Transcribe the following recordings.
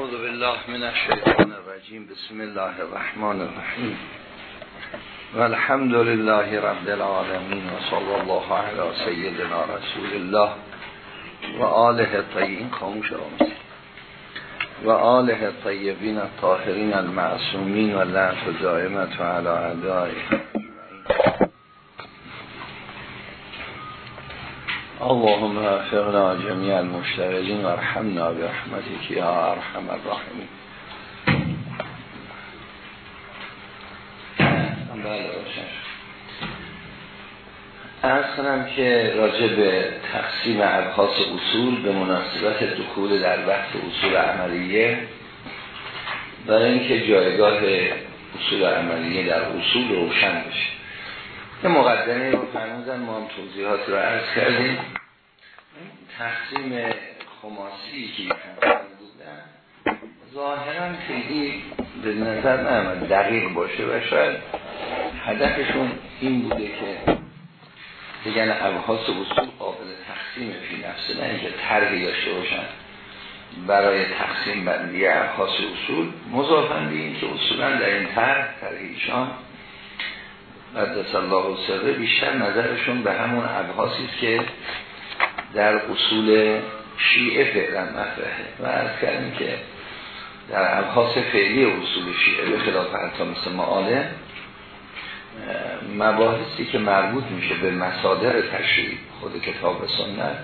اعوذ بالله من الشیطان الرجیم بسم الله الرحمن الرحیم والحمد لله رب العالمین و صلی الله علی سیدنا رسول الله و آله طیبین خاموش آمد. و آله الطاهرین المعصومین و لعنت دائمت و علی اعدائهم اللهم افقنا جميع المشتغلين وارحمنا برحمتك يا ارحم الراحمين. ارز کنم که راجع به تقسیم ابحاث اصول به مناسبت دخول در بحث اصول عملیه برای اینکه جایگاه اصول عملیه در اصول روشن بشه. یه مقدمه رو فرمودن ما هم توضیحات رو عرض کردیم. تقسیم خماسی که بودن ظاهرا خیلی به نظر نمید دقیق باشه و شاید هدفشون این بوده که بگن ابحاث اصول قابل تقسیم فی نفسه نه اینکه طرحی داشته باشن برای تقسیم بندی ابحاث اصول. مضافن به این که اصولا در این طرح طرحیشان قدس الله سره بیشتر نظرشون به همون ابحاثی که در اصول شیعه فعلا مطرحه. و از کردیم که در ابحاث فعلی اصول شیعه به خلاف حتی مثل معاله مباحثی که مربوط میشه به مصادر تشریع خود کتاب سنت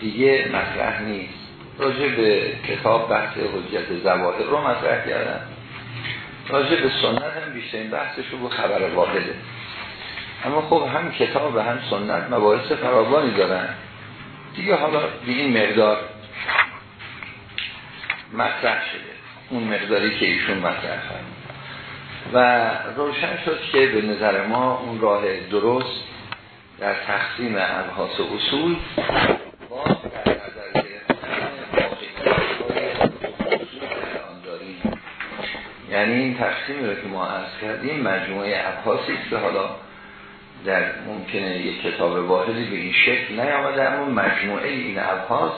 دیگه مطرح نیست. راجع به کتاب بحث حجت زواهر رو مطرح کردن راجع به سنت هم بیشترین بحثش رو خبر واحده. اما خب هم کتاب و هم سنت مباحث فراوانی دارن. دیگه حالا به این مقدار مطرح شده. اون مقداری که ایشون مطرح کرد و روشن شد که به نظر ما اون راه درست در تقسیم ابحاث اصول باز در نظر یعنی این تقسیم رو که ما عرض کردیم مجموعه ابحاثی که حالا در ممکنه یک کتاب واحدی به این شکل نیامده اما مجموعه این ابحاث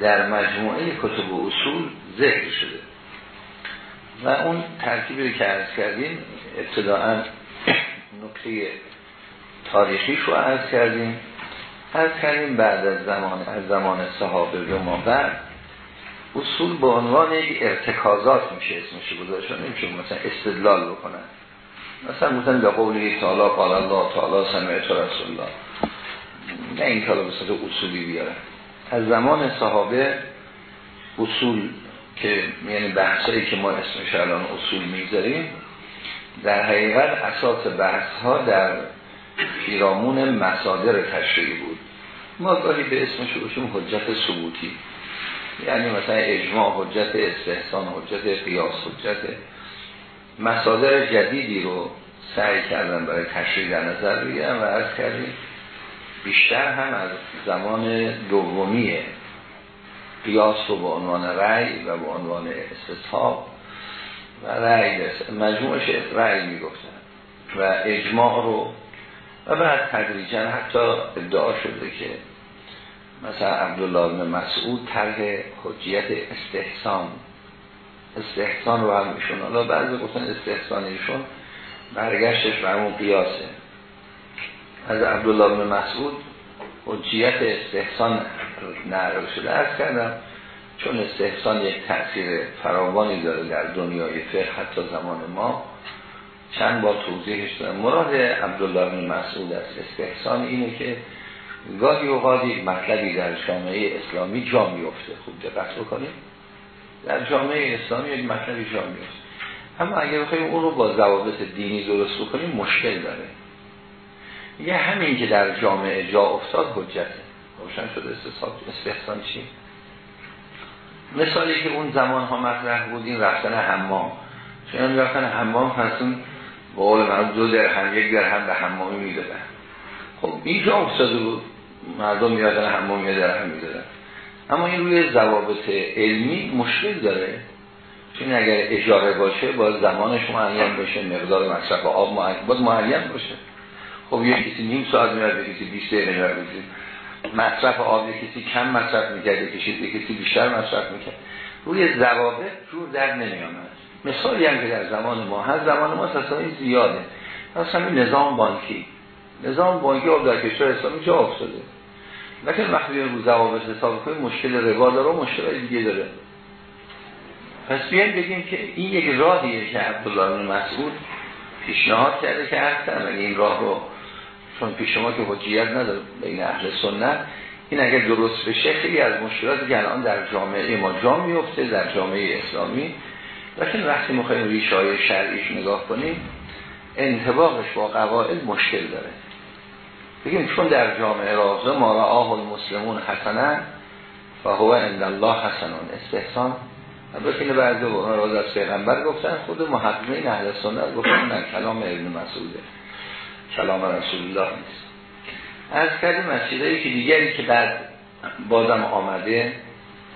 در مجموعه کتب و اصول ذکر شده. و اون ترکیبی که عرض کردیم ابتداعا نکته تاریخیش رو عرض کردیم. عرض کردیم بعد از زمان از زمان صحابه و ما بعد اصول به عنوان یک ارتکازات میشه اسمش گذاشتن نمیشه مثلا استدلال بکنن. مثلا مثلا به قول یک تعالی قال الله تعالی سمعت رسول الله. نه این کالا به صورت اصولی بیارن از زمان صحابه اصول که یعنی بحثایی که ما اسمش الان اصول می‌ذاریم در حقیقت اساس بحث ها در پیرامون مصادر تشریعی بود. ما گاهی به اسمش باشیم حجت ثبوتی. یعنی مثلا اجماع حجت استحسان حجت قیاس حجت. مصادر جدیدی رو سعی کردن برای تشریح در نظر بگیرن و از کردیم بیشتر هم از زمان دومیه. قیاس رو به عنوان رأی و به عنوان استصحاب و رأی مجموعش رأی می‌گفتن و اجماع رو و بعد تدریجا حتی ادعا شده که مثلا عبدالله مسعود طرح حجیت استحسان استحسان رو هم میشون حالا بعضی گفتن استحسان ایشون برگشتش به همون قیاسه. از عبدالله بن مسعود حجیت استحسان نقل شده. از کردم چون استحسان یک تأثیر فراوانی داره در دنیای فقه حتی زمان ما چند بار توضیحش دارم مراد عبدالله بن مسعود از استحسان اینه که گاهی اوقاتی مطلبی در جامعه اسلامی جا میفته خوب دقت بکنیم در جامعه اسلامی یک مطلبی جا میفته اما اگر بخوایم اون رو با ضوابط دینی درست بکنیم مشکل داره. یه همین که در جامعه جا افتاد حجته روشن شده استحسان چی؟ مثالی که اون زمان ها مطرح بودین رفتن حمام. چون رفتن حمام پسون با قول من دو درهم یک درهم به حمامی می‌دادن. خب اینجا افتاده بود. مردم میادن حمام یه درهم می‌دادن. اما این روی ضوابط علمی مشکل داره. چون اگر اجاره باشه با زمانش معین باشه مقدار مصرف آب معین باید معین باشه. خب یه کسی نیم ساعت میاد یه کسی 20 دقیقه میاد مصرف آب یه کسی کم مصرف می‌کرد یه کسی بیشتر مصرف می‌کرد. روی ضوابط جور در نمی آمد مثالی هم که در زمان ما هست زمان ما تصاوی زیاده. مثلا نظام بانکی. نظام بانکی آب در کشور اسلامی جا افتاده. لیکن وقتی رو ضوابط حساب کنیم مشکل ربا داره و مشکل دیگه داره. پس بیایم بگیم که این یک راهیه که عبدالله بن مسعود پیشنهاد کرده که هستن اگه این راه رو چون پیش ما که حجیت نداره بین اهل سنت این اگر درست بشه خیلی از مشکلاتی که الان در جامعه ما جا میفته در جامعه اسلامی. لیکن وقتی می‌خوایم ریشه های شرعیش نگاه کنیم انتباقش با قواعد مشکل داره. بگیم چون در جامعه رازه ما را آه المسلمون حسنن و هو عند الله حسنان استحسان. البته اینو بعضی راز از پیغمبر گفتن خود محققین اهل سنت گفتن در کلام ابن مسعوده کلام رسول الله نیست. از کردیم مسئله که دیگری که بعد بازم آمده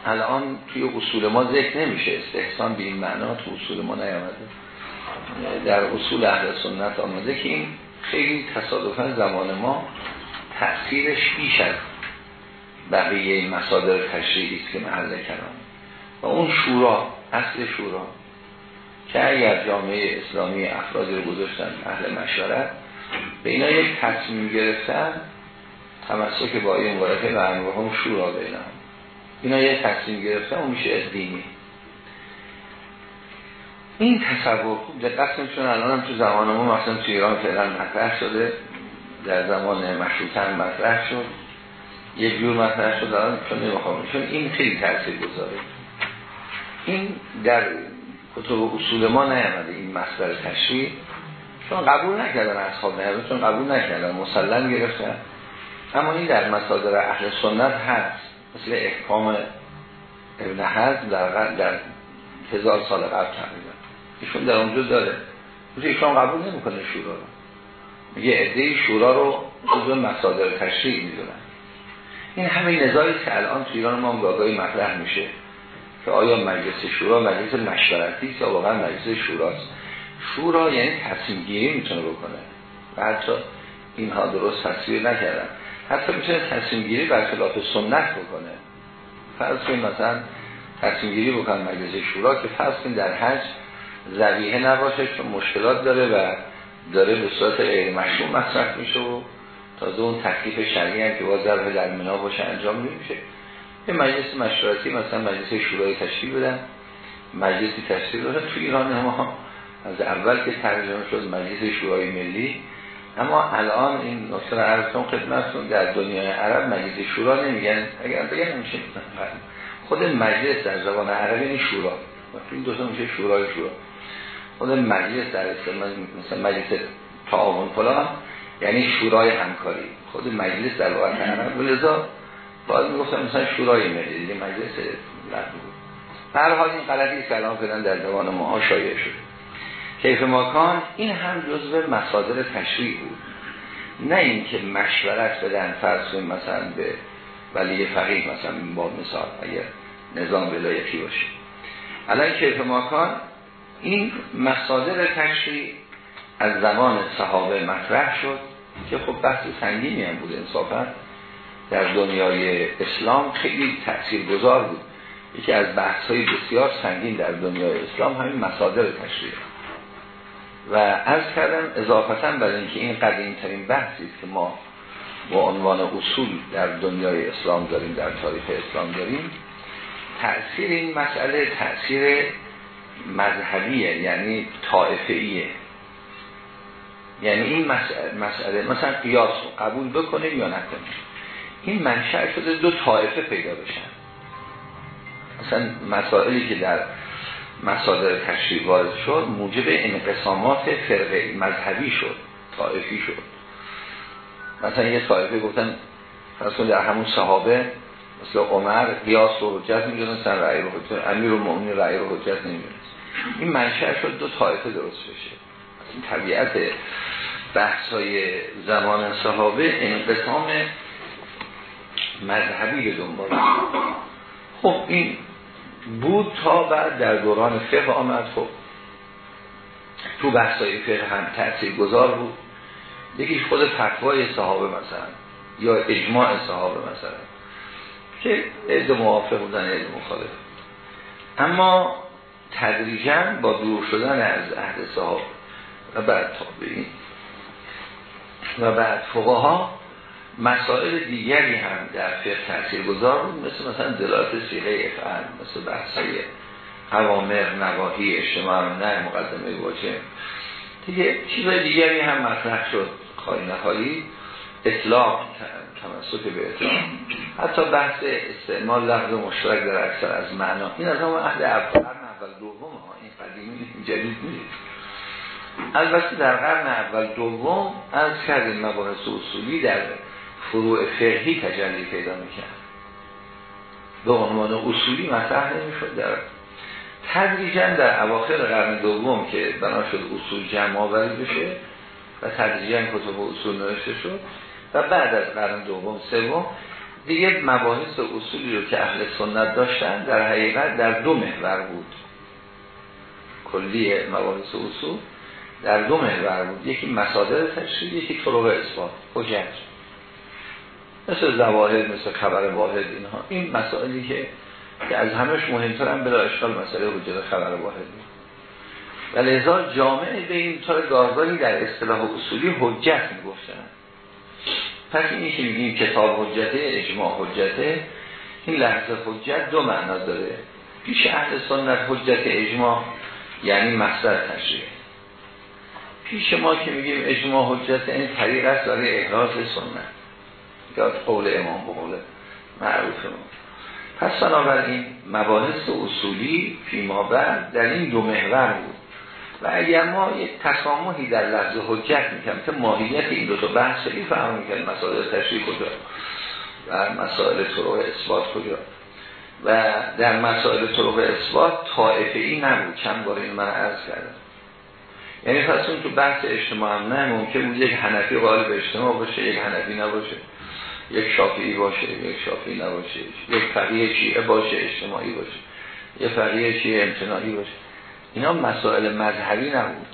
الان توی اصول ما ذکر نمیشه. استحسان به این معنا تو اصول ما نیامده. در اصول اهل سنت آمده که این خیلی تصادفا زمان ما تأثیرش بیش از بقیه مصادر تشریعی است که محل کلام. و اون شورا اصل شورا که اگر جامعه اسلامی افرادی رو گذاشتن اهل مشارت به اینا یک تصمیم گرفتن تمسک با این ورقه و هم شورا بینم اینا یک تصمیم گرفتن و میشه دینی. این تصور خوب دقت چون الان هم تو زمان ما مثلا تو ایران فعلا مطرح شده در زمان مشروطه مطرح شد. یک جور مطرح شد الان چون نمی‌خوام چون این خیلی تاثیر گذاره. این در کتب اصول ما نیامده این مصدر تشریح. چون قبول نکردن اصحاب نهبه چون قبول نکردن مسلم گرفتن. اما این در مصادر اهل سنت هست مثل احکام ابن حزم در, در هزار سال قبل تقریبا ایشون در اونجا داره. ایشون قبول نمی‌کنه شورا رو. میگه عده شورا رو جزو مصادر تشریع می‌دونن. این همه نزاعی که الان تو ایران ما گاگاهی مطرح میشه که آیا مجلس شورا مجلس مشورتی یا واقعا مجلس شوراست شورا یعنی تصمیم گیری می‌تونه بکنه. و حتی اینها درست تصویر نکردن. حتی می‌تونه تصمیم گیری خلاف سنت بکنه. فرض کنیم مثلا تصمیم گیری بکنه مجلس شورا که فرض کنیم در حج زویه نباشه چون مشکلات داره و داره به صورت غیر مشروع مصرف میشه و تازه اون تکلیف شرعی هم که باز در در منا باشه انجام نمیشه. یه مجلس مشورتی مثلا مجلس شورای تشکیل بدن. مجلسی تشکیل داره. تو ایران ما از اول که ترجمه شد مجلس شورای ملی. اما الان این نکته رو عرضتون در دنیای عرب مجلس شورا نمیگن. اگر بگن میشه خود مجلس در زبان عربی این شورا. این دو میشه شورای شورا. خود مجلس در استعمال مثلا مجلس تعاون فلان یعنی شورای همکاری. خود مجلس در واقع عرب لذا باید می‌گفتم مثلا شورای ملی دیگه مجلس هر حال این غلطی کلام کردن در زبان ما شایع شد. کیف ماکان این هم جزء مصادر تشریع بود. نه اینکه مشورت بدن فرض مثلا به ولی فقیه مثلا با مثال اگر نظام ولایتی باشه. الان کیف ماکان این مصادر تشریع از زمان صحابه مطرح شد که خب بحث سنگینی هم بود. انصافا در دنیای اسلام خیلی تأثیر گذار بود. یکی از بحث های بسیار سنگین در دنیای اسلام همین مصادر تشریع و از کردم اضافتا برای اینکه این قدیم ترین بحثی است که ما با عنوان اصول در دنیای اسلام داریم در تاریخ اسلام داریم تأثیر این مسئله تأثیر مذهبیه یعنی طائفه‌ایه. یعنی این مسئله مثلا قیاس رو قبول بکنیم یا نکنیم. این منشأ شده دو طائفه پیدا بشن. مثلا مسائلی که در مصادر تشریف وارد شد موجب انقسامات فرقه مذهبی شد طائفی شد. مثلا یه طائفه گفتن فرض در همون صحابه مثل عمر قیاس و حجت می‌دونستن رأی رو حجت امیر و مؤمن رأی رو حجت نمی‌دونست. این منشأ شد دو طایفه درست بشه. این طبیعت بحث های زمان صحابه انقسام مذهبی به دنبال خب این بود تا بعد در دوران فقه آمد. خب تو بحثای فقه هم تأثیر گذار بود. یکی خود فتوای صحابه مثلا یا اجماع صحابه مثلا. که عده موافق بودن عده مخالف. اما تدریجا با دور شدن از عهد صحاب و بعد تابعین و بعد فقها مسائل دیگری هم در فقه تاثیر گذار بود مثل مثلا دلالت سیغه افعال مثل بحثای حوامر نواهی اجتماع نه مقدمه واجه دیگه چیزای دیگری هم مطرح شد. خواهی نخواهی اطلاق تمسک به اطلاق حتی بحث استعمال لفظ مشترک در اکثر از معنا. این از همون عهد اول اول دوم ها. این قدیمی جدید نیست. البته در قرن اول دوم از کردیم مباحث اصولی در فروع فقهی تجلی پیدا می‌کرد. به عنوان اصولی مطرح نمی‌شد. در تدریجا در اواخر قرن دوم که بنا شد اصول جمع آوری بشه و تدریجا کتب اصول نوشته شد و بعد از قرن دوم سوم دیگه مباحث اصولی رو که اهل سنت داشتن در حقیقت در دو محور بود. کلی مباحث اصول در دو محور بود. یکی مسادر تشریح یکی طرق اثبات. حجت مثل زواهر مثل خبر واحد اینها. این مسائلی که که از همش مهمتر هم بلا اشکال مسئله حجت خبر واحد و لذا جامعه به این طور گاهگاهی در اصطلاح اصولی حجت می‌گفتن. پس این که میگیم کتاب حجته اجماع حجته این لحظه حجت دو معنا داره. پیش اهل سنت حجت اجماع یعنی مصدر تشریح. پیش ما که میگیم اجماع حجت این طریق است برای احراز سنت. یا قول امام به قول معروف ما پس بنابراین مباحث اصولی فیما بعد در این دو محور بود. و اگر ما یک تسامحی در لحظه حجت می‌کنم که ماهیت این دو تا بحث خیلی فهم می‌کنم مسائل تشریح کجا و مسائل طرق اثبات کجا؟ و در مسائل طرق اثبات طائفه ای نبود. چند بار این من عرض کردم. یعنی پس اون تو بحث اجتماع هم نه ممکن بود یک حنفی غالب اجتماع باشه یک حنفی نباشه یک شافعی باشه یک شافعی نباشه یک فقیه شیعه باشه اجتماعی باشه یک فقیه شیعه امتناعی باشه. اینا مسائل مذهبی نبود.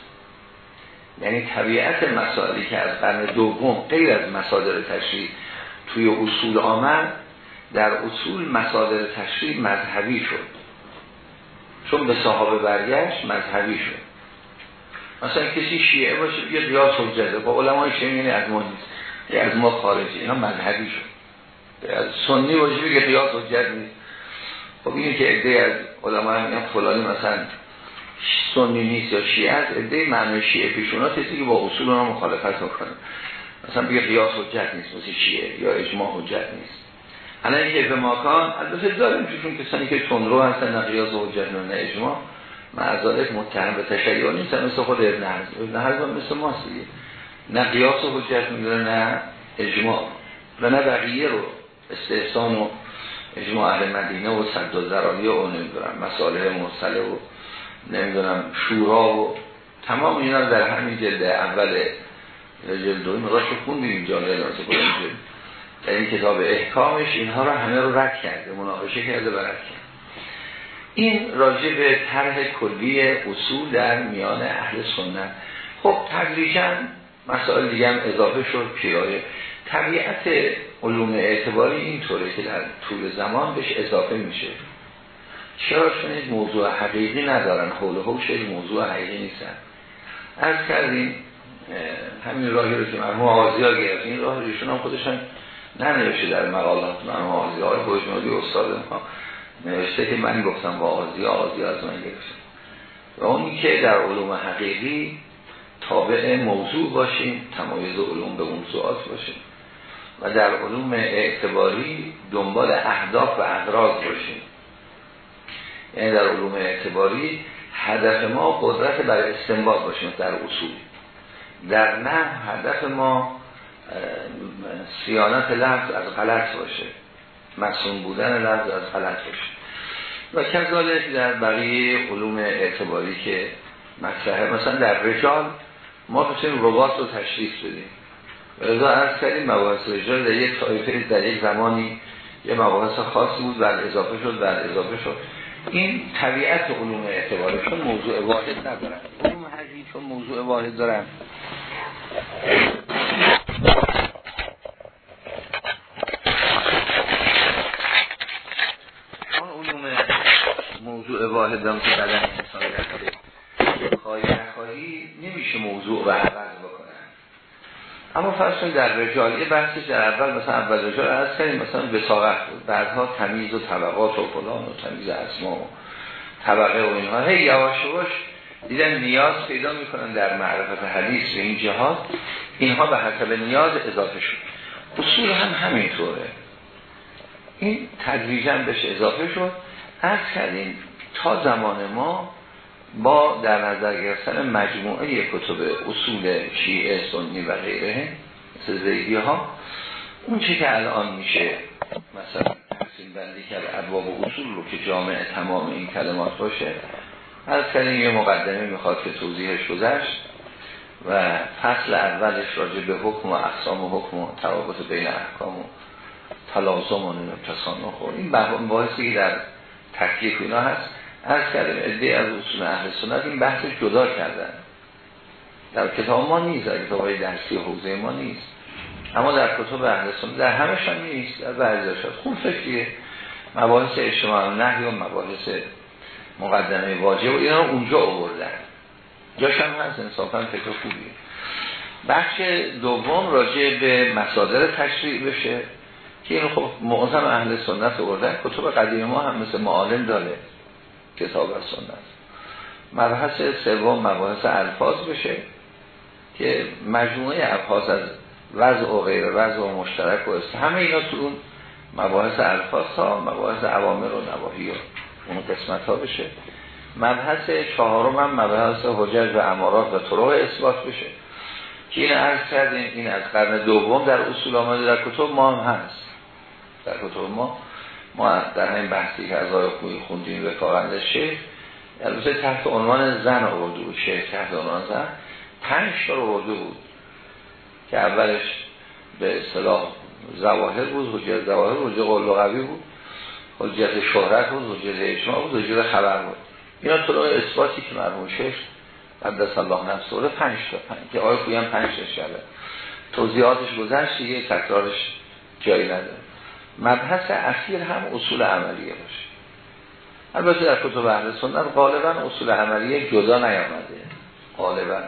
یعنی طبیعت مسائلی که از قرن دوم غیر از مسادر تشریح توی اصول آمد در اصول مسادر تشریح مذهبی شد. چون به صحابه برگشت مذهبی شد. مثلا کسی شیعه باشه بیاد ریاض حجته. با علمای شیعه یعنی از ما نیست. از ما خارجی. اینا مذهبی شد. سنی باشه بگه ریاض حجت نیست. خب اینه که عده از علما میگن فلانی مثلا سنی نیست یا شیعه است عده معنی شیعه پیشونات هستی که با اصول اونا مخالفت می‌کنه مثلا بگه قیاس حجت نیست مثل شیعه یا اجماع حجت نیست. الان اینکه به ماکان البته داریم چون کسانی که تندرو هستن نه قیاس حجت نه اجماع. معذالت متهم به تشیع نیستن مثل خود ابن حزم. ابن حزم مثل ماست دیگه. نه قیاس و حجت می‌دونه نه اجماع. و نه بقیه رو استحسان و اجماع اهل مدینه و صد و ذرایی و نمی‌دونم مساله مرسله و نمی‌دونم شورا و تمام اینا در همین جلد اول جلد دوی مقاش خوندیم اینجا در این کتاب احکامش اینها رو همه رو رد کرده مناقشه کرده و رد کرده. این راجع به طرح کلی اصول در میان اهل سنت. خب تدریجا مسائل دیگه هم اضافه شد پیرایه. طبیعت علوم اعتباری اینطوره که در طول زمان بهش اضافه میشه. چرا چون موضوع حقیقی ندارن؟ حول و حوش موضوع حقیقی نیستن. از کردیم همین راهی رو که مرحوم آغازی ها گرفت این راه ایشون هم خودشان ننوشته در مقالات مرحوم آغازی های بجنودی استاد ما نوشته که من گفتم با آغازی ها از من گرفتم و اونی که در علوم حقیقی تابع موضوع باشیم تمایز علوم به موضوعات باشیم. و در علوم اعتباری دنبال اهداف و اغراض باشیم. یعنی در علوم اعتباری هدف ما قدرت برای استنباط باشیم در اصول. در نه هدف ما سیانت لفظ از غلط باشه. مصوم بودن لفظ از غلط باشه. و کذالک در بقیه علوم اعتباری که مطرحه. مثلا در رجال ما بتونیم رباط رو تشریف بدیم. رضا از کردیم مباحث رجال در یک طایفه در یک زمانی یه مباحث خاصی بود بعد اضافه شد بعد اضافه شد. این طبیعت علوم اعتباره چون موضوع واحد ندارن علوم حقیقی چون موضوع واحد دارن چون علوم موضوع موضوع واحدان که بدن انسان کرده خواهی نخواهی نمیشه موضوع و عوض بکنن اما فرض در رجال یه بحثش در اول مثلا اول رجال عرض کردیم مثلا وساقت بود. بعدها تمیز و طبقات و فلان و تمیز اسما و طبقه و اینها. هی یواش یواش دیدن نیاز پیدا می‌کنن در معرفت حدیث به این جهات اینها به حسب نیاز اضافه شد. اصول هم همینطوره. این تدریجا بهش اضافه شد. از کردیم تا زمان ما با در نظر گرفتن مجموعه کتب اصول شیعه سنی و غیره مثل ها اون چی که الان میشه مثلا تقسیم بندی کرد ابواب اصول رو که جامع تمام این کلمات باشه از کردیم یه مقدمه می‌خواد که توضیحش گذشت و فصل اولش راجع به حکم و اقسام و حکم و توابط بین احکام و تلازم و نمیتسان خور این باحثی که در تکلیف اینا هست. از کردیم ادهی از اصول اهل سنت این بحث جدا کردن. در کتاب ما نیست در کتاب های درسی حوزه ما نیست. اما در کتاب اهل سنت در همش هم نیست در بعضی شد خوب فکریه مباحث اجتماع و نهی و مباحث مقدمه واجب و اینا اونجا آوردن. جاش هم هست انصافا فکر خوبیه بخش دوم راجع به مصادر تشریع بشه که این خب معظم اهل سنت آوردن. کتب قدیم ما هم مثل معالم داره. کتاب از سنت. مبحث سوم مباحث الفاظ بشه که مجموعه الفاظ از وضع و غیر وضع و مشترک و است. همه اینا تو اون مباحث الفاظ ها مباحث عوامر و نواهی و اون قسمت ها بشه. مبحث چهارم هم مبحث حجج و امارات و طرق اثبات بشه. که این عرض کردیم این از قرن دوم در اصول آمده در کتب ما هم هست. در کتب ما ما در این بحثی که از آقای خوندیم به کارند شیخ البته تحت عنوان زن آورده بود شیخ تحت عنوان زن. پنج تا آورده بود که اولش به اصطلاح زواهر بود حجت زواهر حجت قول لغوی بود حجت شهرت بود حجت اجماع بود حجت خبر بود. اینا طرق اثباتی که مرحوم شیخ قدس الله نفسه پنج تا پنج که آقای خوی هم پنج تا شده توضیحاتش گذشت یه تکرارش جایی نداره. مبحث اخیر هم اصول عملیه باشه. البته در کتب اهل سنت غالبا اصول عملیه جدا نیامده. غالبا.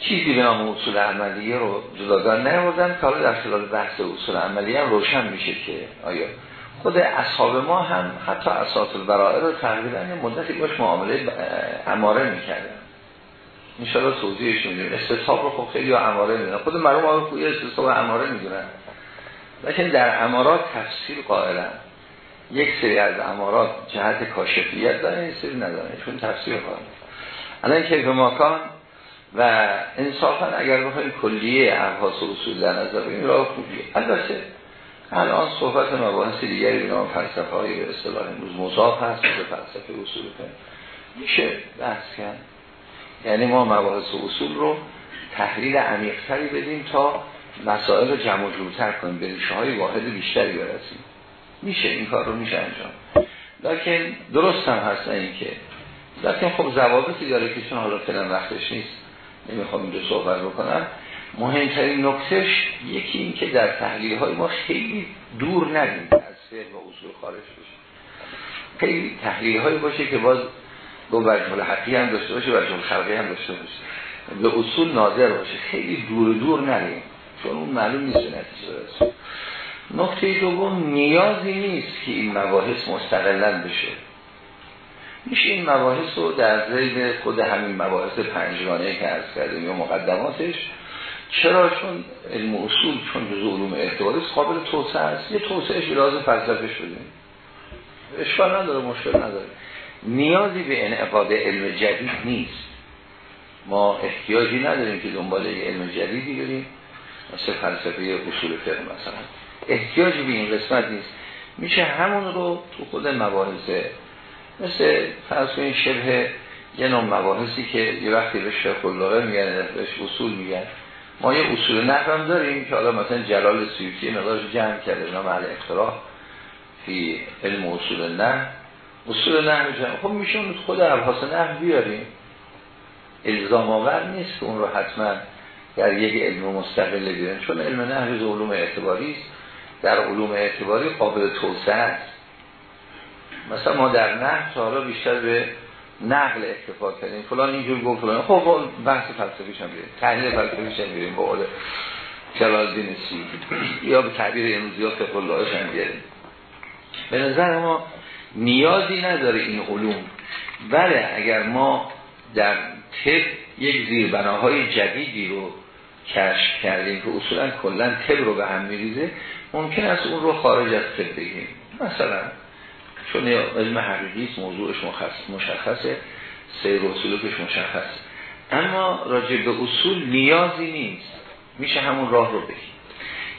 چیزی به نام اصول عملیه رو جداگان نیاوردن که حالا در خلال بحث اصول عملیه هم روشن میشه که آیا خود اصحاب ما هم حتی اساس البرائه رو تقریبا یه مدتی باش معامله اماره می‌کردن. انشاءالله توضیحش می‌دونیم استصحاب رو خب خیلی اماره می‌دونن. خود مرحوم آقای خویی استصحاب اماره می‌دونن. لیکن در امارات تفسیر قائلن. یک سری از امارات جهت کاشفیت داره این سری نداره چون تفسیر قائلن الان کیف ماکان و انصافا اگر بخوایم کلیه ابحاث و اصول در نظر این راه خوبیه. البته الان صحبت مباحث دیگری به نام فلسفه های اصطلاح امروز مضاف هست به فلسفه اصول میشه بحث کرد؟ یعنی ما مباحث اصول رو تحلیل عمیقتری بدیم تا مسائل رو جمع جورتر کنیم به ریشه های واحد بیشتری برسیم. میشه این کار رو میشه انجام. لیکن درست هم هست این که لیکن خب ضوابطی داره که چون حالا فعلا وقتش نیست نمی‌خوام اینجا صحبت بکنم. مهمترین نکتهش یکی این که در تحلیل های ما خیلی دور ندیم از فعل و اصول خارج بشه. خیلی تحلیل هایی باشه که باز دو وجه حقی هم داشته باشه وجه خلقی هم داشته باشه. به اصول ناظر باشه. خیلی دور دور نریم. چون اون معلوم نیست نتیجه نکته دوم نیازی نیست که این مباحث مستقلا بشه. میشه این مباحث رو در زید خود همین مباحث پنجگانه که از کردیم یا مقدماتش چرا؟ چون علم اصول چون جز علوم اعتباری قابل توسعه است. یه توسعهش لازم فلسفه شدیم اشکال نداره مشکل نداره. نیازی به انعقاد علم جدید نیست. ما احتیاجی نداریم که دنبال علم جدیدی بریم. مثل فلسفه اصول فقه مثلا. احتیاجی به این قسمت نیست. میشه همون رو تو خود مباحثه مثل فرض کنید شبه یه نوع مباحثی که یه وقتی به شیخ الله میگن بهش اصول میگن. ما یه اصول نحو هم داریم که حالا مثلا جلال سیوطی مقدارش جمع کرده نام اهل اختراح فی علم اصول نه اصول نحو جمع خب میشه خود ابحاث نحو بیاریم. الزام آور نیست که اون رو حتما در یک علم مستقل بیارن چون علم نحو علوم اعتباری است. در علوم اعتباری قابل توسعه است. مثلا ما در نه تا بیشتر به نقل اکتفا کردیم. فلان اینجور گفت فلان. خب, خب، بحث فلسفیش هم بیریم تحلیل فلسفیش هم بیریم با قول جلال دین سی یا به تعبیر امروزی ها فقه اللهش هم بیریم به نظر ما نیازی نداره این علوم. بله اگر ما در طب یک زیربناهای جدیدی رو کشف کردیم که اصولا کلا طب رو به هم میریزه ممکن است اون رو خارج از طب بگیم مثلا چون علم حقیقی موضوعش مشخصه سیر و سلوکش مشخص اما راجع به اصول نیازی نیست. میشه همون راه رو بگیم.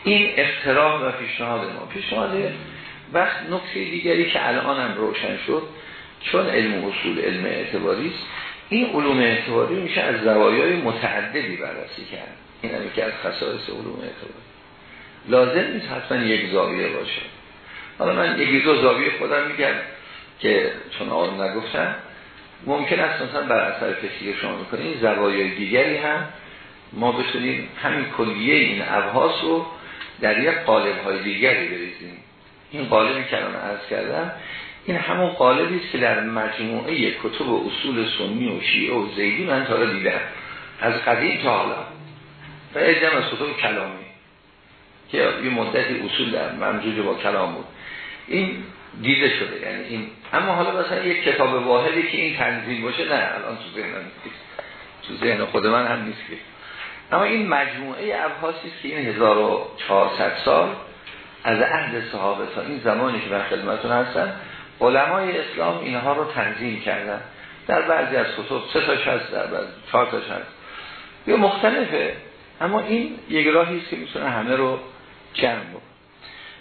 این افتراح و پیشنهاد ما. پیشنهاد وقت نکته دیگری که الان هم روشن شد چون علم اصول علم اعتباری است این علوم اعتباری میشه از زوایای متعددی بررسی کرد این هم که از خصائص علوم اعتباری. لازم نیست حتما یک زاویه باشه. حالا من یکی دو زاویه خودم میگم که چون آن نگفتم ممکن است مثلا بر اثر کسی شما می‌کنیم زوایای دیگری هم ما بتونیم همین کلیه این ابحاث رو در یک قالب های دیگری بریزیم. این قالبی که الان عرض کردم این همون قالبی است که در مجموعه کتب و اصول سنی و شیعه و زیدی من تا دیدم. از قدیم تا حالا. و اجم از کتب کلامی که یه مدتی اصول در ممجوج با کلام بود. این دیده شده یعنی این اما حالا مثلا یک کتاب واحدی که این تنظیم باشه نه الان تو ذهن نیست. تو ذهن خود من هم نیست که. اما این مجموعه ابحاثی است که این 1400 سال از عهد صحابه تا این زمانی که در خدمتون هستن علمای اسلام اینها رو تنظیم کردن. در بعضی از کتب سه تاش هست در بعضی چهار تاش هست. یا مختلفه. اما این یک راهی است که می‌تونه همه رو جمع بود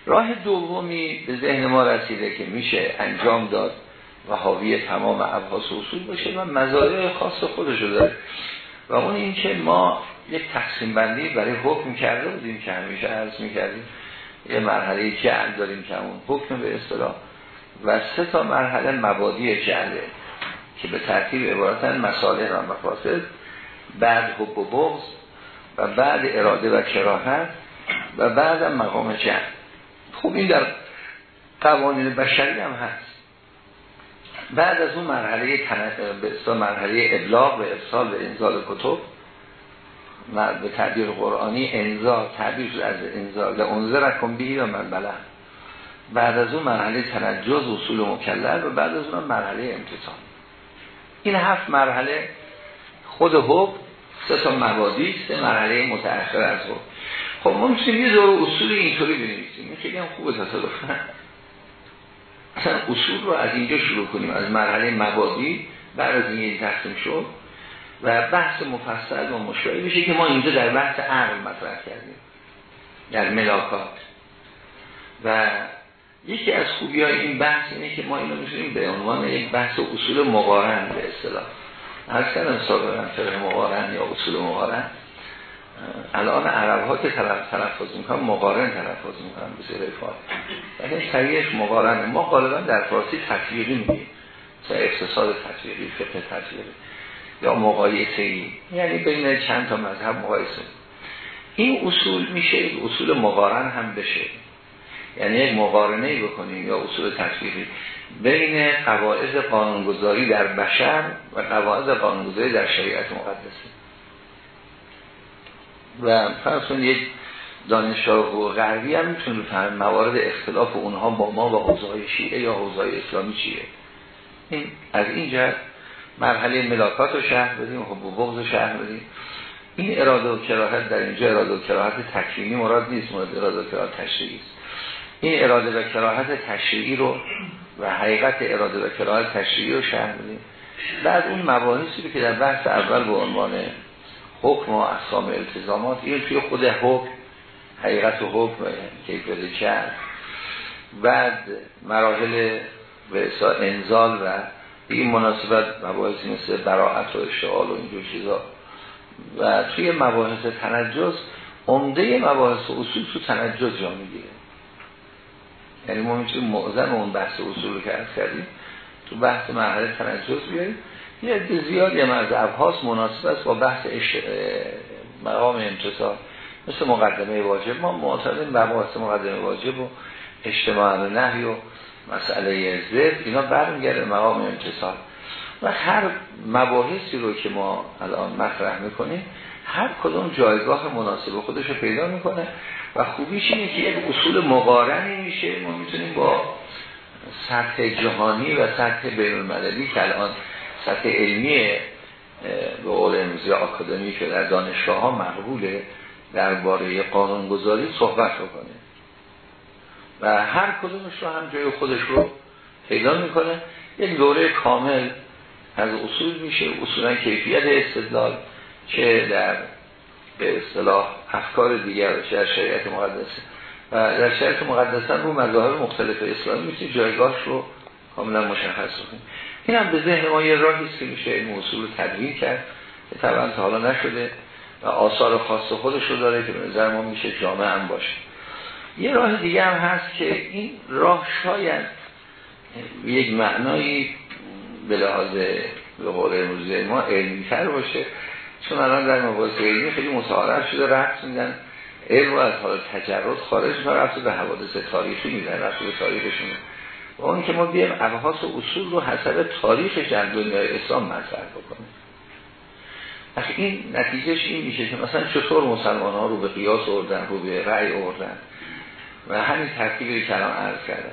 راه دومی به ذهن ما رسیده که میشه انجام داد و حاوی تمام ابحاث اصول باشه و مزایای خاص خودش داره. و اون این که ما یک تقسیم بندی برای حکم کرده بودیم که همیشه عرض می‌کردیم. یه مرحله جعل داریم که اون حکم به اصطلاح. و سه تا مرحله مبادی جعله که به ترتیب عبارتن مساله و مفاسد بعد حب و بغض و بعد اراده و کراهت و بعد مقام جعل خب این در قوانین بشری هم هست. بعد از اون مرحله به مرحله ابلاغ و ارسال و انزال کتب به تعبیر قرآنی انزال تعبیر از انزال لانزه رکن بیهی و من بعد از اون مرحله تنجز اصول مکلل و بعد از اون مرحله امتثال. این هفت مرحله خود حب سه تا مبادی سه مرحله متأخر از حب خب ما می‌تونیم یه دور اصول اینطوری بنویسیم. این خیلی هم خوبه تصادفا. اصلا اصول رو از اینجا شروع کنیم. از مرحله مبادی بعد از این تقسیم شد و بحث مفصل و مشکلی میشه که ما اینجا در بحث عقل مطرح کردیم. در ملاکات و یکی از خوبی های این بحث اینه که ما اینو می‌تونیم به عنوان یک بحث اصول مقارن به اصطلاح هر کردم سابقا فقه مقارن یا اصول مقارن. الان عرب ها که طرف تلفظ می‌کنن مقارن تلفظ می‌کنن به سیر فارسی یعنی سریعش مقارن ما غالبا در فارسی تطبیقی میگیم. مثلا اقتصاد تطبیقی فقه تطبیقی یا مقایسه. ای یعنی بین چند تا مذهب مقایسه. این اصول میشه اصول مقارن هم بشه. یعنی مقارنه ای بکنیم یا اصول تطبیقی بین قواعد قانونگذاری در بشر و قواعد قانونگذاری در شریعت مقدسه. و فرض یک دانشگاه و غربی هم می‌تونه بفهم موارد اختلاف اونها با ما و حوزه شیعه یا حوزه اسلامی چیه. این از این جهت مرحله ملاکات رو شهر بدیم خب بغض شهر بدیم. این اراده و کراهت در اینجا اراده و کراهت تکوینی مراد نیست مراد اراده و کراهت تشریعی است. این اراده و کراهت تشریعی رو و حقیقت اراده و کراهت تشریعی رو شهر بعد اون مباحثی که در بحث اول به عنوان حکم و احکام التزامات این توی خود حکم حقیقت و حکم کیفیت کرد. بعد مراحل به انزال و این مناسبت مباحثی مثل براعت و اشتغال و اینجور چیزا. و توی مباحث تنجز عمده مباحث و اصول تو تنجز جا می‌گیره. یعنی ما می‌تونیم معظم اون بحث اصول رو که کردیم. تو بحث مرحله تنجز بیاریم. یه عده زیادی هم از ابحاس مناسب است با بحث اش... مقام امتصال مثل مقدمه واجب. ما معتقدیم مباحث مقدمه واجب و اجتماع نهی و مسئله زد. اینا برمیگرده مقام امتصال و هر مباحثی رو که ما الان مطرح می‌کنیم هر کدوم جایگاه مناسب خودش رو پیدا می‌کنه. و خوبیش اینه که یک اصول مقارنی میشه. ما می‌تونیم با سطح جهانی و سطح بین المللی که الان سطح علمی به قول امروزی آکادمی که در دانشگاه ها مقبوله درباره قانونگذاری صحبت بکنه. و هر کدومش رو هم جای خودش رو پیدا می‌کنه. یک دوره کامل از اصول میشه. اصولا کیفیت استدلال که در به اصطلاح افکار دیگر در شریعت مقدسه و در شریعت مقدسه رو مظاهر مختلف اسلامی میشه جایگاهش رو کاملا مشخص کنیم. این هم به ذهن ما یه راهی است که میشه این اصول رو تدوین کرد. که طبعا تا حالا نشده و آثار خاص خودش رو داره که به نظر ما میشه جامعه هم باشه. یه راه دیگه هم هست که این راه شاید یک معنایی به لحاظ به قول امروزی ما علمی تر باشه. چون الان در مباحث علمی خیلی متعارف شده رفت میدن علم از حال تجرد خارج ما رفت به حوادث تاریخی میدن رفت به تاریخشون و اون که ما بیایم ابحاث و اصول رو حسب تاریخ در دنیای اسلام مطرح بکنیم. این نتیجهش این میشه که مثلا چطور مسلمان ها رو به قیاس اردن رو به رأی اردن و همین ترتیبی که الان عرض کردن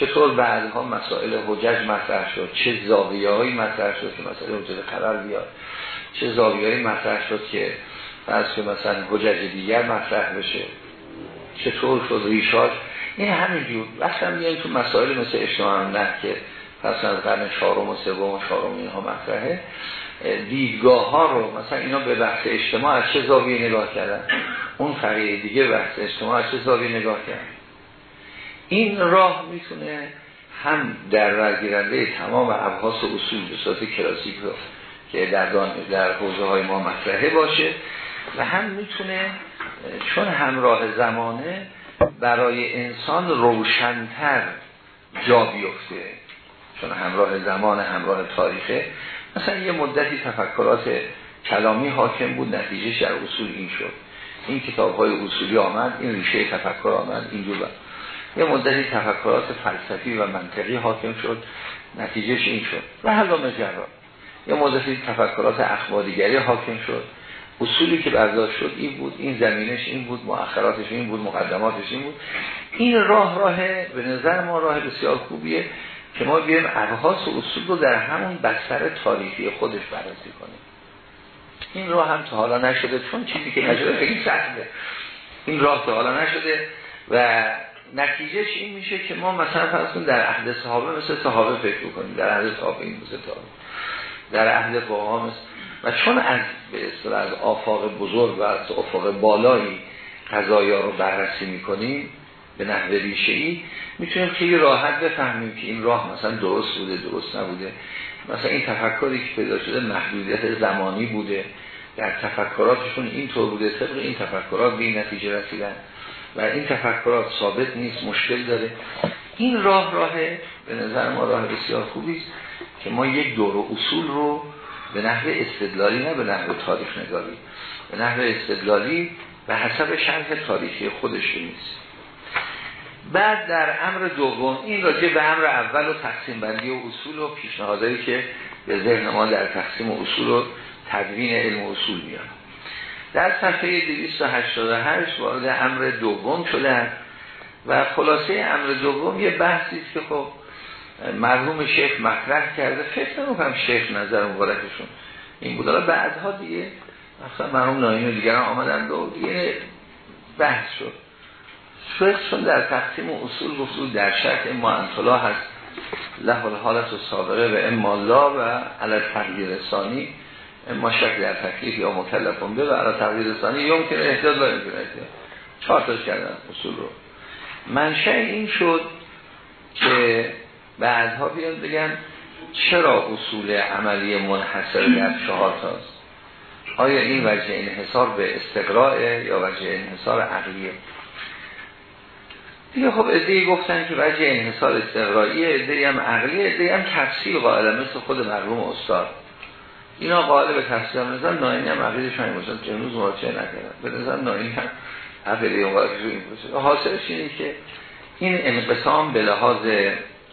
چطور بعدها مسائل حجج مطرح شد چه زاویه مطرح شد که مسئله حجج خبر بیاد؟ چه زاویه هایی مطرح شد که فرض که مثلا حجج دیگر مطرح بشه. چطور شد ریشاش؟ این همینجور هم تو مسائل مثل اجتماع نه که پس از قرن چهارم و سوم و چهارم اینها مطرحه دیدگاه ها رو مثلا اینا به بحث اجتماع از چه زاویه نگاه کردن؟ اون فقیه دیگه بحث اجتماع از چه زاویه نگاه کردن؟ این راه می‌تونه هم در ورگیرنده تمام ابحاث و اصول به صورت کلاسیک رو که در, در حوزه های ما مطرحه باشه و هم می‌تونه چون همراه زمانه برای انسان روشنتر جا بیفته. چون همراه زمان همراه تاریخه. مثلا یه مدتی تفکرات کلامی حاکم بود نتیجه در اصول این شد. این کتاب های اصولی آمد این ریشه تفکر آمد اینجور یه مدتی تفکرات فلسفی و منطقی حاکم شد نتیجهش این شد. و حالا مجرد یه مدتی تفکرات اخباریگری حاکم شد. اصولی که برداشت شد این بود این زمینش این بود مؤخراتش این بود مقدماتش این بود. این راه راه به نظر ما راه بسیار خوبیه که ما بیایم ابحاث و اصول رو در همون بستر تاریخی خودش بررسی کنیم. این راه هم تا حالا نشده چون چیزی که نشده خیلی سخته. این راه تا حالا نشده و نتیجهش این میشه که ما مثلا فرض در عهد صحابه مثل صحابه فکر کنیم در عهد صحابه این مثل در عهد فقها و چون از به از آفاق بزرگ و از آفاق بالایی قضایا رو بررسی می‌کنیم به نحو ریشه ای می‌تونیم خیلی راحت بفهمیم که این راه مثلا درست بوده درست نبوده. مثلا این تفکری که پیدا شده محدودیت زمانی بوده. در تفکراتشون این طور بوده طبق این تفکرات به این نتیجه رسیدن. و این تفکرات ثابت نیست مشکل داره. این راه راه به نظر ما راه بسیار خوبی است. که ما یک دور اصول رو به نحو استدلالی نه به نحو تاریخ نگاری. به نحو استدلالی به حسب شرح تاریخی خودش نیست. بعد در امر دوم این راجع به امر اول و تقسیم بندی و اصول و پیشنهادهایی که به ذهن ما در تقسیم و اصول و تدوین علم و اصول میاد. در صفحه 288 وارد امر دوم شده و خلاصه امر دوم یه بحثی که خب مرحوم شیخ مطرح کرده فکر نمی‌کنم شیخ نظر مبارکشون این بود. حالا بعدها دیگه مثلا مرحوم ناینی و دیگران آمدن و دیگه بحث شد. شیخ در تقسیم اصول اصول در شرط اما انطلاح هست. له حالت و سابقه و اما لا و علی تغییر ثانی. اما شک در تکلیف یا مکلفون به و علی تغییر ثانی یا ممکن احتیاط امکن احتیاط. چهار تاش کردن اصول رو. منشه این شد که بعدها بیان بگن چرا اصول عملی منحصر در چهار تاست آیا این وجه انحصار به استقراء یا وجه انحصار عقلیه؟ دیگه خب ادهی گفتن که وجه انحصار استقرائیه ادهی هم عقلیه ادهی هم تفصیل قائله مثل خود مرحوم استاد. اینا قائل به تفصیل هم نظر ناینی هم عقیدش همین باشد که امروز مراجعه نکردن. به نظر ناینی هم عقیده اون این باشه. حاصلش اینه که این انقسام به لحاظ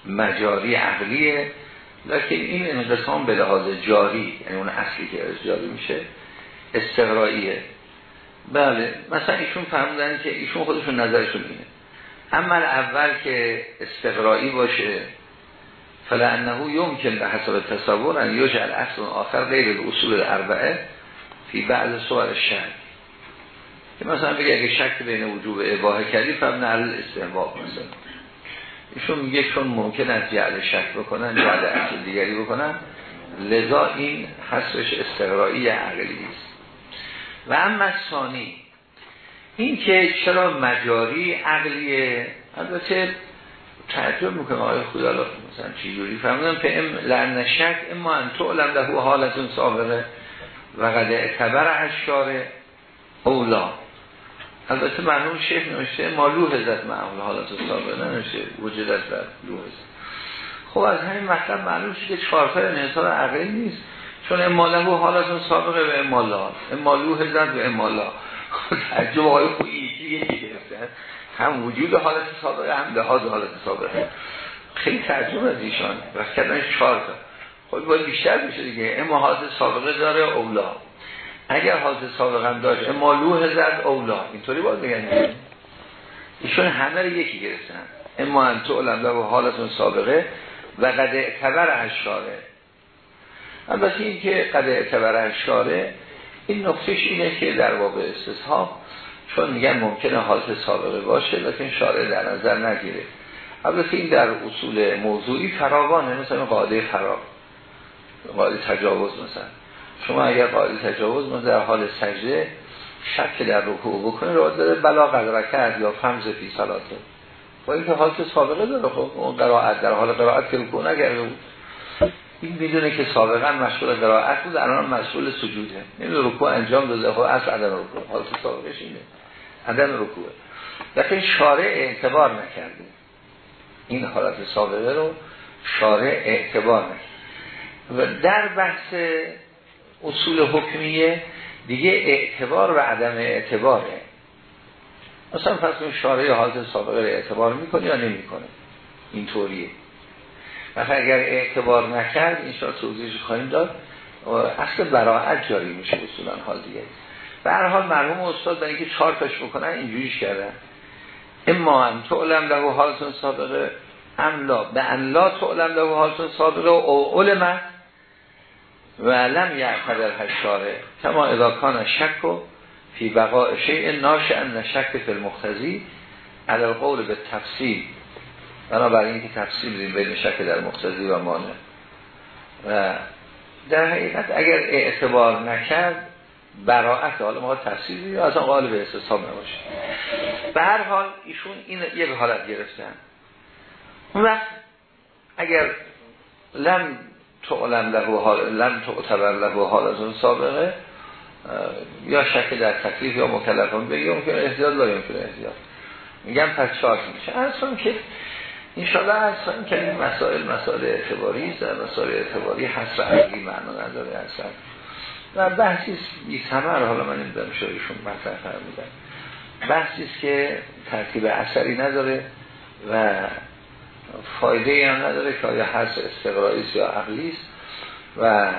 مجاری عقلیه لکن این انقسام به لحاظ جاری یعنی اون اصلی که از جاری میشه استقرائیه. بله مثلا ایشون فرمودن که ایشون خودشون نظرشون اینه. اما اول که استقرایی باشه فلانه یمکن به حساب تصور ان یجعل اصل آخر غیر اصول اربعه فی بعض صور شک که مثلا بگه اگه شک بین وجوب اباحه کردی فهم علی استحباب مثلا. ایشون میگه چون ممکن است جعل شک بکنن جعل اصل دیگری بکنن لذا این حسرش استقرایی عقلی است و اما ثانی این که چرا مجاری عقلیه؟ البته تعجب می‌کنه آقای خدا مثلا جوری فهمیدم که ام لعن شک اما ان تعلم له حالتون سابقه و قد اعتبر اشکار اولا. البته مرحوم شیخ نوشته مالو حضرت معمول حالت سابقه ننوشته وجودت در لوحه خب از همین مطلب معلوم شد که چهارفر انحصار عقلی نیست چون اماله و حالتون سابقه و امالا امالو حضرت و امالا. تعجب آقای خویی یکی گرفتن هم وجود حالت سابقه هم لحاظ حالت سابقه. خیلی تعجب از ایشان و کردن چهار تا خب باید بیشتر میشه دیگه. اما حالت سابقه داره اولا. اگر حالت سابقه هم داشت اما لوح زد اولا. اینطوری باید بگن ایشون همه رو یکی گرفتن. اما انتو علم و حالتون سابقه و قد اعتبر اشاره البته این که قد اعتبر اشاره این نقطش اینه که در واقع استصحاب چون میگن ممکنه حالت سابقه باشه لیکن شارع در نظر نگیره. البته این در اصول موضوعی فراوانه مثلا قاعده فرا قاعده تجاوز مثلا. شما اگر قاعده تجاوز مثلا در حال سجده شک در رکوع بکنه رو داره بلا کرد یا فمز فی صلاته. با اینکه حالت سابقه داره خب اون قرائت در حال قرائت که رکوع نگرده بود. این می‌دونه که سابقا مشغول قرائت بود الان مسئول سجوده. این رکوع انجام داده خب اصل عدم رکوع. حالت سابقش اینه. عدم رکوع لیکن شارع اعتبار نکرده. این حالت سابقه رو شارع اعتبار نکرده. و در بحث اصول حکمیه. دیگه اعتبار و عدم اعتباره. مثلا پس اون شارع حالت سابقه رو اعتبار می‌کنه یا نمی‌کنه. اینطوریه. مثلا اگر اعتبار نکرد این توضیحش خواهیم داد اصل براعت جاری میشه اصولا حال دیگه. به هر حال مرحوم استاد برای اینکه چهار تاش بکنن اینجوریش کردن. اما هم تعلم له حالتون سابقه ام لا به ان لا تعلم له حالتون سابقه و علم و لم یعتبر هشاره کما اذا کان شک و فی بقاء شیء ناشئ ان شک فی المختزی علی القول به تفصیل بنابراین اینکه تفصیل دیم بین شک در مختزی و مانع و در حقیقت اگر اعتبار نکرد براعت حالا ما تفسیر یا از آن قالب استثاب نباشه. به هر حال ایشون این یک حالت گرفتن. اون وقت اگر لم تعلم له حال لم تعتبر له حال از اون سابقه یا شک در تکلیف یا مکلفان بگی ممکن احتیاط داریم که احتیاط. میگم پس چارت میشه. اصلا که انشاءالله اصلا که این مسائل مسائل اعتباری در مسائل اعتباری حسر عقلی معنا نداره اصلا و بحثی بی سمر حالا من نمی‌دونم شایشون مطرح فرمودن. بحثی که ترتیب اثری نداره و فایده هم نداره که آیا هست استقراری یا عقلی و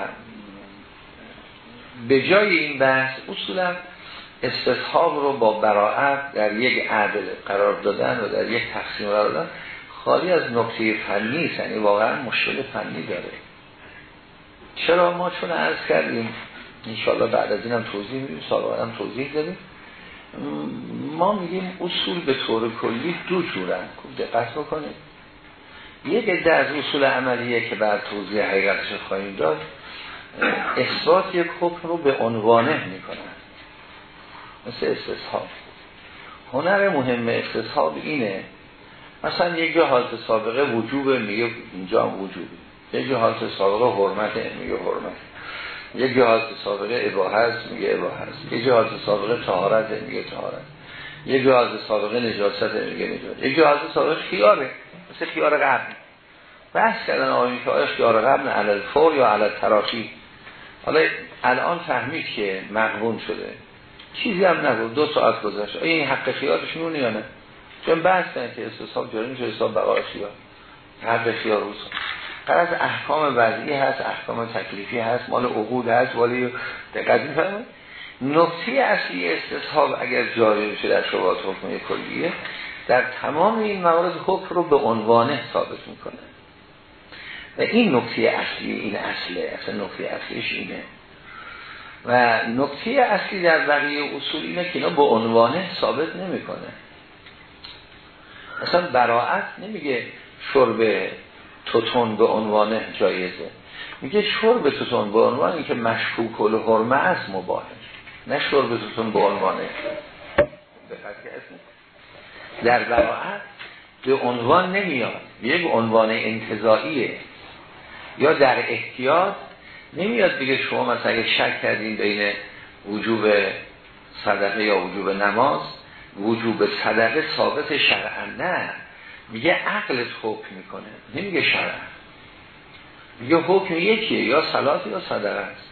به جای این بحث اصولا استصحاب رو با براعت در یک عدل قرار دادن و در یک تقسیم قرار دادن خالی از نکته فنی است یعنی واقعا مشکل فنی داره. چرا ما چون عرض کردیم؟ انشاءالله بعد از اینم توضیح میدیم سال هم توضیح داریم ما میگیم اصول به طور کلی دو جورن. دقت بکنید. یک عده از اصول عملیه که بعد توضیح حقیقتش خواهیم داد اثبات یک حکم رو به عنوانه می‌کنن. مثل استصحاب. هنر مهم استصحاب اینه مثلا یک جا حالت سابقه وجوب میگه اینجا هم وجوبی یک جا حالت سابقه حرمت میگه حرمت یک جهاز سابقه اباحه است میگه اباحه است. یک جهاز سابقه طهارت میگه طهارت یک جهاز سابقه نجاست میگه نجاست یک جهاز سابقه خیاره. مثل خیار قبل بحث کردن آقایون که آیا خیار قبل علل فور یا علل تراخی حالا الان فهمید که مقبون شده. چیزی هم نبود دو ساعت گذشت. آیا این حق خیارش نونه یا نه؟ چون بحث که استصحاب جاری میشه حساب بقای خیار. قبل خیار روز. از احکام وضعی هست احکام تکلیفی هست مال عقود هست ولی دقت میفرمایید. نکته اصلی استصحاب اگر جاری بشه در شبهات حکم کلیه در تمام این موارد حکم رو به عنوانه ثابت می‌کنه. و این نکته اصلی این اصله اصلا نکته اصلیش اینه. و نکته اصلی در بقیه اصول اینه که اینا به عنوانه ثابت نمی‌کنه. اصلا براعت نمیگه شرب توتون به عنوان جایزه. میگه شرب توتون به عنوان که مشکوک و حرمه است مباهه نه شرب توتون به عنوانه در براعت به عنوان نمیاد. یک عنوان انتظاییه یا در احتیاط نمیاد دیگه شما مثلا اگه شک کردین بین وجوب صدقه یا وجوب نماز وجوب صدقه ثابت شرعا. نه. میگه عقلت حکم می‌کنه. نمیگه شرع میگه حکم یکیه. یا صلات یا صدقه است.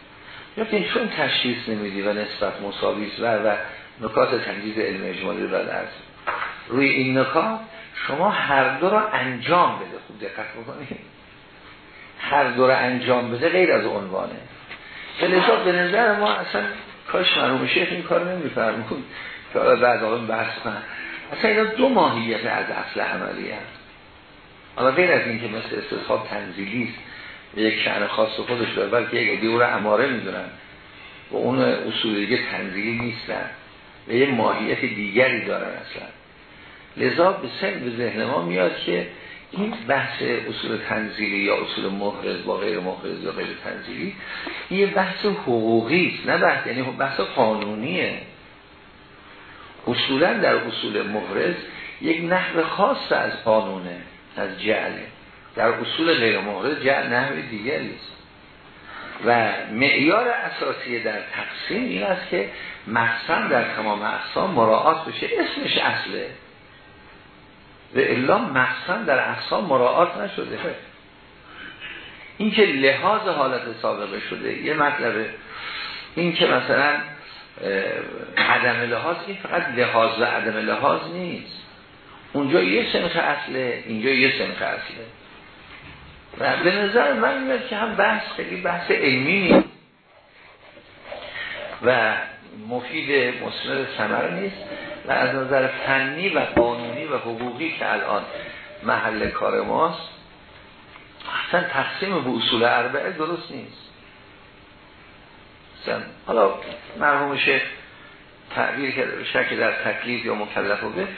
یا که چون تشخیص نمیدی و نسبت مساویست و و نکات تنجیز علم اجمالی رو از روی این نکات شما هر دو را انجام بده. خوب دقت بکنید. هر دو را انجام بده غیر از عنوانه. فلزا به نظر ما اصلا کاش مرحوم شیخ این کار نمیفرمون که بعد آقا بحث کنن اصلا اینا دو ماهیت از اصل عملی هست. حالا غیر از این که مثل استصحاب تنزیلی است به یک شعن خاص خودش داره بلکه یک رو اماره می‌دونن. و اون اصول دیگه تنزیلی نیستن. و یه ماهیت دیگری دارن اصلا. لذا به سن به ذهن ما میاد که این بحث اصول تنزیلی یا اصول محرز با غیر محرز یا غیر تنزیلی یه بحث حقوقی است نه بحث یعنی بحث قانونیه. اصولا در اصول محرز یک نحو خاص از قانونه از جعله در اصول غیر محرز جعل نحو دیگری است. و معیار اساسی در تقسیم این است که مقصد در تمام اقسام مراعات بشه اسمش اصله. و الا مقصد در اقسام مراعات نشده. این که لحاظ حالت سابقه شده یه مطلبه این که مثلا عدم لحاظ این فقط لحاظ و عدم لحاظ نیست. اونجا یه سنخ اصله اینجا یه سنخ اصله. و به نظر من میاد که هم بحث خیلی بحث علمی نیست. و مفید مسمر سمر نیست. و از نظر فنی و قانونی و حقوقی که الان محل کار ماست اصلا تقسیم به اصول اربعه درست نیست. حالا مرحوم شیخ تعبیر کرده شک در تکلیف یا مکلف به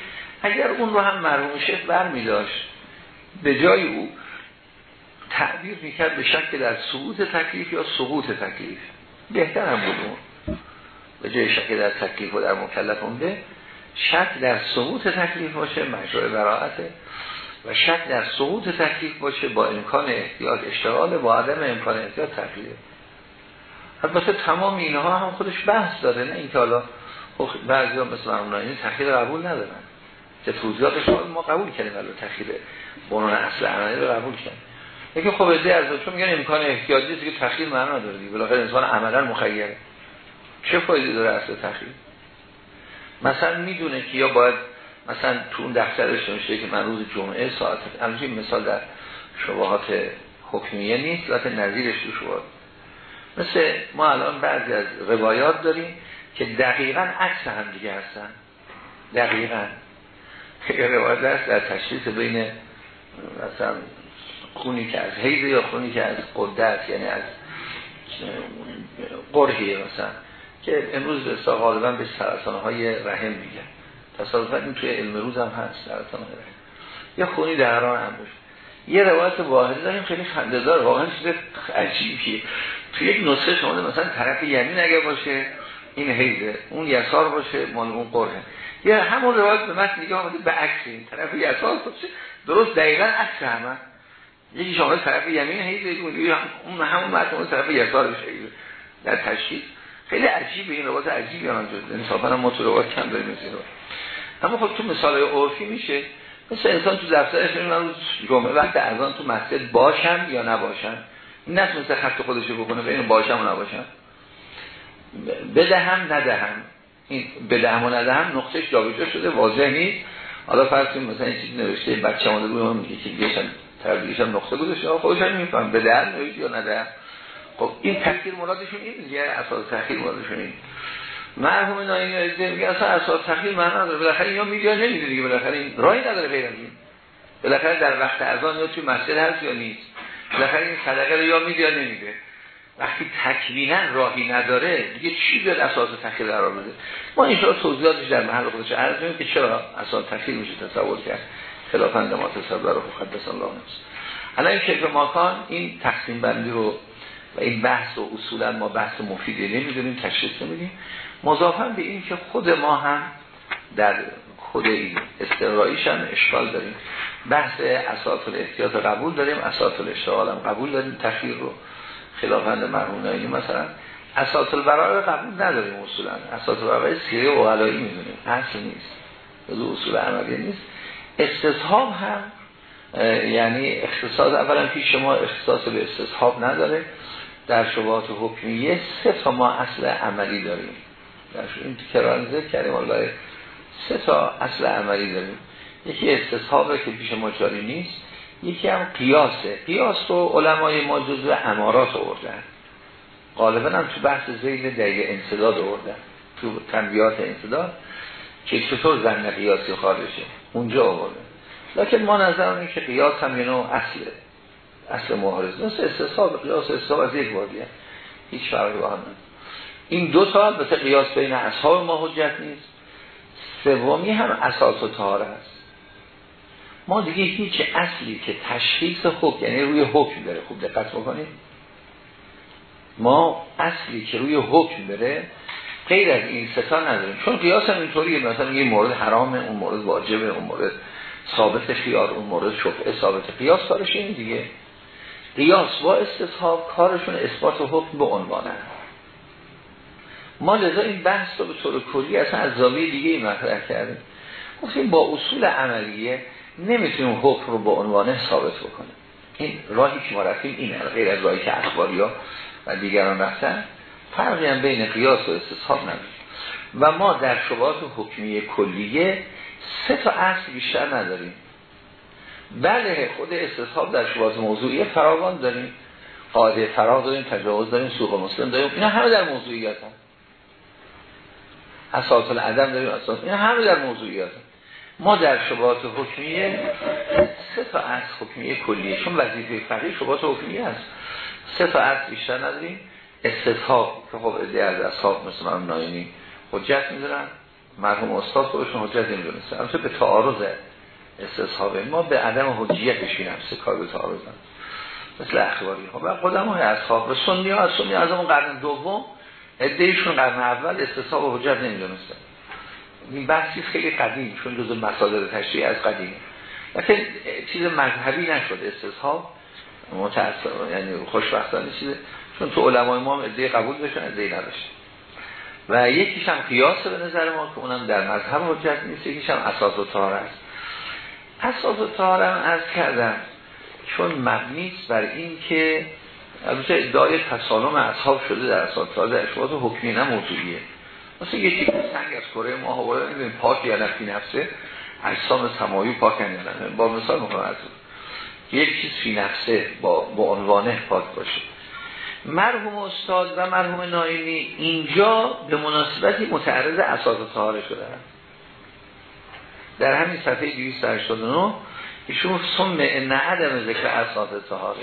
اگر اون رو هم مرحوم شیخ بر می داشت به جای او تعبیر می‌کرد به شک در سقوط تکلیف یا سقوط تکلیف. بهتر هم بود به جای شک در تکلیف و در مکلف به شک در سقوط تکلیف باشه مشروع براعته. و شک در سقوط تکلیف باشه با امکان احتیاط اشتغال با عدم امکان احتیاط تکلیف. البته تمام اینها هم خودش بحث داره نه اینکه حالا خب بعضی ها مثل مرمون تخییر قبول ندارن. که توضیحاتش ما قبول کردیم ولی تخییر بنون اصل عملی رو قبول کردیم. یکی خب از چون میگن امکان احتیاطی که تخییر معنا داره دیگه. انسان عملا مخیره. چه فایده داره اصل تخییر مثلا می‌دونه که یا باید مثلا تو اون دفترش نوشته که من روز جمعه ساعت البته مثال در شبهات حکمیه نیست البته نظیرش تو شبهات مثل ما الان بعضی از روایات داریم که دقیقا عکس هم دیگه هستن. دقیقا. یه روایت هست در تشخیص بین مثلا خونی که از حیض یا خونی که از قدرت یعنی از قرهی مثلا. که امروز به غالبا به سرطان های رحم میگن تصادفا این توی علم روز هم هست سرطان رحم. یا خونی دران هم باشه. یه روایت واحد داریم خیلی خنده‌دار واقعا چیز عجیبیه. تو یک نسخه شما مثلا طرف یمین اگه باشه این حیزه اون یسار باشه مال اون قرهه یا همون روایت به متن دیگه آمده به عکس این طرف یسار باشه. درست دقیقا عکس همه. یکی شما طرف یمین حیزه اون همون متن طرف یسار بشه در تشکیل خیلی عجیبه این روایت عجیبی آنجا انصافا ما تو روایت کم داریم اما خب تو مثال عرفی میشه. مثل انسان تو دفترش من جمعه وقت ارزان تو مسجد باشم یا نباشم؟ این نتونسته خط خودشو بکنه به این باشم و نباشم. بدهم ندهم. این بدهم و ندهم نقطهش جابجا شده واضح نیست. حالا فرض کنیم مثلا این چیز نوشته بچه ماده روی میگه که دیگه هم نقطه گذاشته خودش هم میفهم نوید یا نده خب این تخییر مرادشون این دیگه اساس تخییر مرادشون این مرحوم ناینی میگه اصلا اساس تخییر معنا نداره. بالاخره یا میگه نمیده دیگه بالاخره این راهی نداره این. بالاخره در وقت اذان یا توی مسجد هست یا نیست. بالاخره این صدقه رو یا میده یا نمیده. وقتی تکوینا راهی نداره دیگه چی بیاد اساس تخییر قرار بده؟ ما شما توضیحاتش در محل خودش عرض که چرا اساس تخییر میشه تصور کرد. خلافند ما تصور رو مقدس الله الان این شکل ماکان این تقسیم بندی رو و این بحث و اصولا ما بحث مفیدی نمی‌دونیم تشریف نمیدیم. مضافن به این که خود ما هم در خود این استقراییش هم اشکال داریم. بحث اساس الاحتیاط قبول داریم اساس الاشتغال هم قبول داریم تخییر رو خلافند نایینی مثلا. اساس البرای قبول نداریم اصولا. اساس البرای سیره و علایی می‌دونیم اصل نیست. از اصول عملی نیست. استصحاب هم یعنی اختصاص اولا پیش ما اختصاص به استصحاب نداره. در شبهات حکمیه سه تا ما اصل عملی داریم. در این کران ذکر کردیم سه تا اصل عملی داریم. یکی استصحابه که پیش ما جاری نیست یکی هم قیاسه. قیاس رو علمای ما جزو امارات آوردن. غالبا هم تو بحث زیل دقیقه انصداد آوردن. تو تنبیات انصداد که چطور زن قیاسی خارجه. اونجا آورده لیکن ما نظر که قیاس هم یه نوع اصله. اصل محارز مثل استصحاب قیاس استصحاب از یک وادیه هیچ فرقی با هم این دو تا البته قیاس بین اصحاب ما حجت نیست. سومی هم اساس و تاره است. ما دیگه هیچ اصلی که تشخیص حکم یعنی روی حکم داره. خوب دقت بکنید. ما اصلی که روی حکم بره غیر از این ستا نداریم. چون قیاس هم اینطوریه. مثلا یه مورد حرامه اون مورد واجبه اون مورد ثابت خیار اون مورد شفعه ثابت قیاس کارش این دیگه. قیاس با استصحاب کارشون اثبات حکم به عنوانه. ما لذا این بحث رو به طور کلی اصلا از زاویه دیگه مطرح کردیم. گفتیم با اصول عملیه نمی‌تونیم حکم رو به عنوانه ثابت بکنیم. این راهی که ما رفتیم اینه غیر از راهی که اخباری ها و دیگران رفتن فرقی هم بین قیاس و استصحاب نداریم و ما در شبهات حکمی کلیه سه تا اصل بیشتر نداریم. بله خود استصحاب در شبهات موضوعی فراوان داریم. قاعده فراغ داریم تجاوز داریم سوق مسلم داریم. اینا همه در موضوعیت هم اساس العدم داریم اساس اینا همه در موضوعیت هم. ما در شبهات حکمیه سه تا اصل حکمیه کلیه. چون وظیفه فقیه شبهات حکمیه هست. سه تا اصل بیشتر نداریم. استصحاب که خب ادعای از اصحاب مثل من ناینی حجت میدارن مرحوم استاد خودشون حجت نمی‌دونستن البته به تعارض استصحاب ما به عدم حجیتش این سه کار به تعارض مثل اخباری ها. و قدم های اصحاب و سنی ها از سنی از اون قرن دوم ادهیشون قرن اول استصحاب و حجت نمی‌دونستن. این بحثی خیلی قدیم چون جز مصادر تشریع از قدیم. لیکن چیز مذهبی نشد استصحاب. متاسف یعنی خوشبختانه چیزه چون تو علمای ما هم ادعای قبول داشتن ادعای نداشتن. و یکیش هم قیاس به نظر ما که اونم در مذهب حجت نیست یکیش هم اساس و تاره است. اساس و تاره هم از کردم چون مبنیست بر این که البته ادعای تسالم اصحاب شده در اساس تاره در اشباط حکمی نه موضوعیه. مثل یکی سنگ از کره ما حوالا نمی‌دونیم پاک یا نفی نفسه. اجسام سمایی پاک یا با مثال می‌خوام از یک چیز فی نفسه با, با عنوانه پاک باشه. مرحوم استاد و مرحوم نایمی اینجا به مناسبتی متعرض اساس طهاره شده در همین صفحه 289 ایشون سم ان عدم ذکر اساس طهاره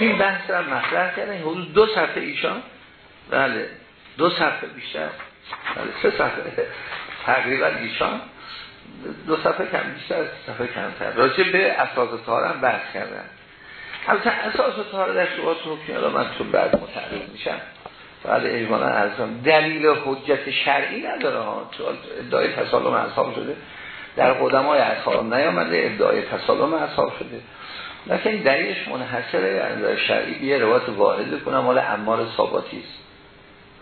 این بحث را مطرح کردن. حدود دو صفحه ایشان. بله دو صفحه بیشتر. بله سه صفحه تقریبا ایشان. دو صفحه کم بیشتر صفحه کمتر. راجع به اساس طهاره هم بحث کردن. البته اساس طهاره در شبهات حکمی را من تو بعد متعرض میشم بعد اجمالا ارزم دلیل حجت شرعی نداره ادعای تسالم اصحاب شده. در قدمای اصحاب نیامده ادعای تسالم اصحاب شده. لیکن دلیلش منحصره از شرعی. بیه روایت واحد کنم مال امار ثاباتی است.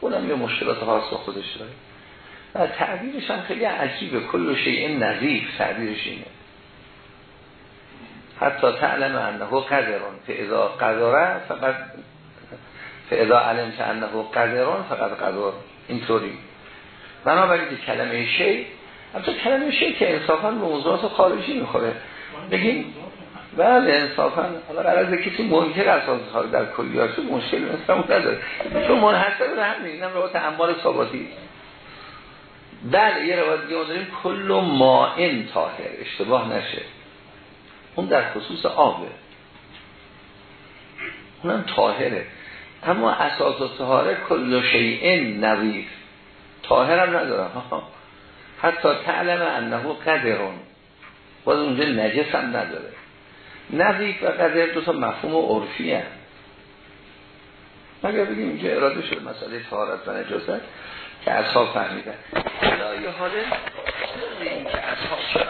اونم یه مشکلات خاص خودش داره. و تعبیرش هم خیلی عجیبه. کل شیء نظیف تعبیرش اینه. حتی تعلم انه قدران. فاذا قدره فقط فاذا علم که انه قدران فقط قدر اینطوری. بنابراین که کلمه شی البته کلمه شی که انصافا موضوعات خارجی می‌خوره. بگیم؟ بله انصافا. حالا قرار کسی منکر اساس ها در کلیات مشکل مثلا نداره. چون منحصر به همین اینم روایت اموال ثاباتی بله یه روایت دیگه داریم کل مائن طاهر. اشتباه نشه. اون در خصوص آبه اونم طاهره. اما اساس و طهاره کل شیئن نویف طاهرم ندارم حتی تعلم انه قدرون. باز اونجا نجس هم نداره. نظیف و قدر دو تا مفهوم عرفی هم مگر بگیم اینجا اراده شده مسئله طهارت و نجاست که اصحاب فهمیدن. یه حاله این که اصحاب چرا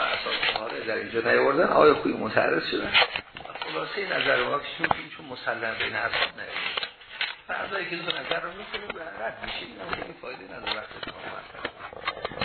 در اینجا نیاوردن؟ آیا خوی متعرض شدن؟ خلاصه نظر واکشون چون مسلم بین اصحاب نیاوردن. فردایی که دو نظر رو می‌کنیم و رد میشیم. این فایده نداره. وقت